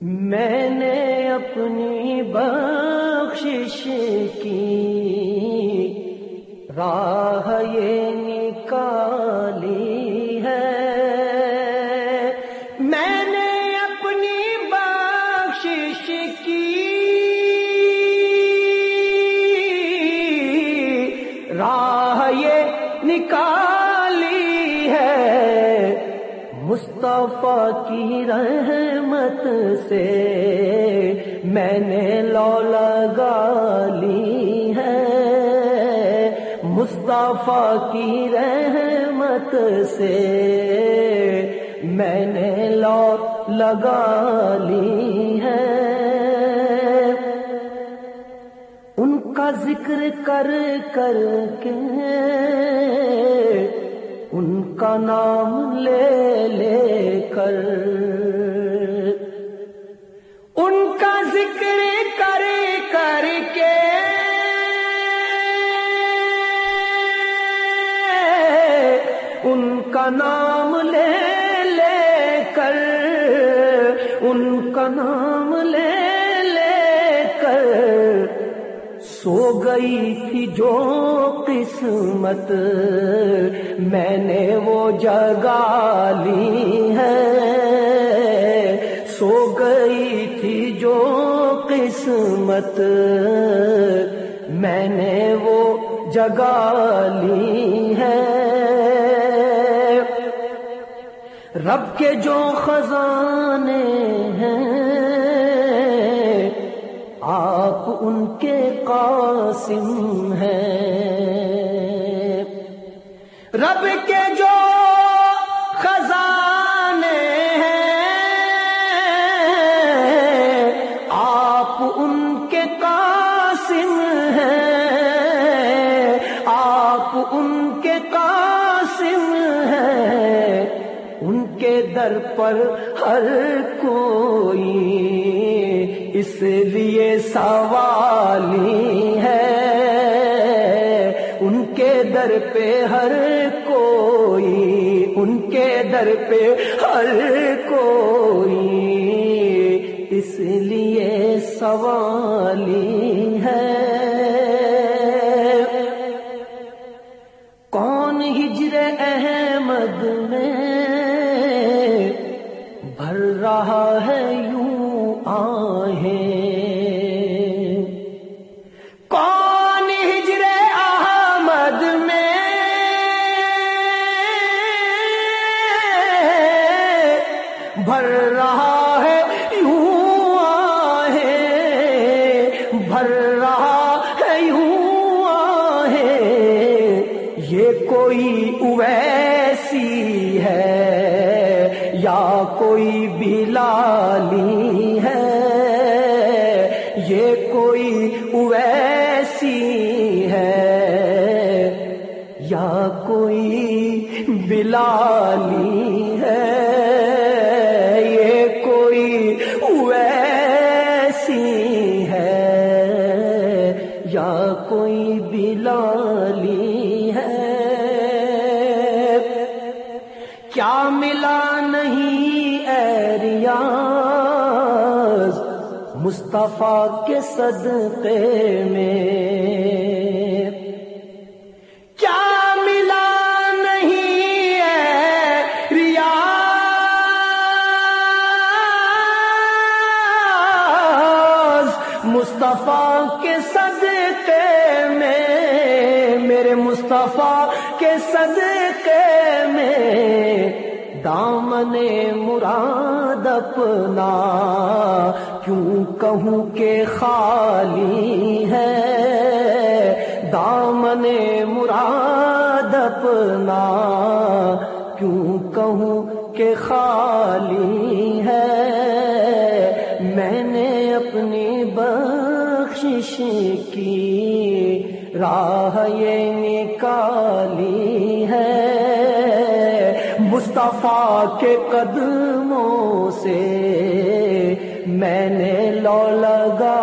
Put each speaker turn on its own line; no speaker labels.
میں نے اپنی بخشش کی راہ یہ مصطفیٰ کی رحمت سے میں نے لو لگا لی ہے۔ مصطفیٰ کی رحمت سے میں نے لو لگا لی ہے۔ ان کا ذکر کر کر کے ان کا نام لے لے کر ان کا ذکر کر کر کے ان کا نام لے لے کر، ان کا نام لے لے سو گئی تھی جو قسمت۔ میں نے وہ جگا لی ہے۔ سو گئی تھی جو قسمت۔ میں نے وہ جگا لی ہے۔ رب کے جو خزانے ہیں۔ آپ ان کے قاسم ہیں۔ رب کے جو خزانے ہیں، آپ ان کے قاسم ہیں۔ آپ ان کے قاسم ہیں۔ ان کے در پر ہر کوئی اس لیے سوالی ہے۔ ان کے در پہ ہر کوئی، ان کے در پہ ہر کوئی۔ اس لیے سوالی ہے۔ رہا ہے یوں آہیں۔ کون ہجر احمد میں بھر رہا ہے یوں یا کوئی بلالی ہے یہ کوئی ویسی ہے۔ یا کوئی بلالی ہے۔ کیا ملا نہیں اے ریاض مصطفیٰ کے صدقے میں؟ کیا ملا نہیں ہے ریاض مصطفیٰ کے صدقے میں مصطفیٰ کے صدقے میں دامن مراد اپنا کیوں کہوں کہ خالی ہے؟ دامن مراد اپنا کیوں کہوں کہ خالی ہے؟ میں نے اپنی بخشش کی راہ یہ نکالی ہے۔ مصطفیٰ کے قدموں سے میں نے لو لگا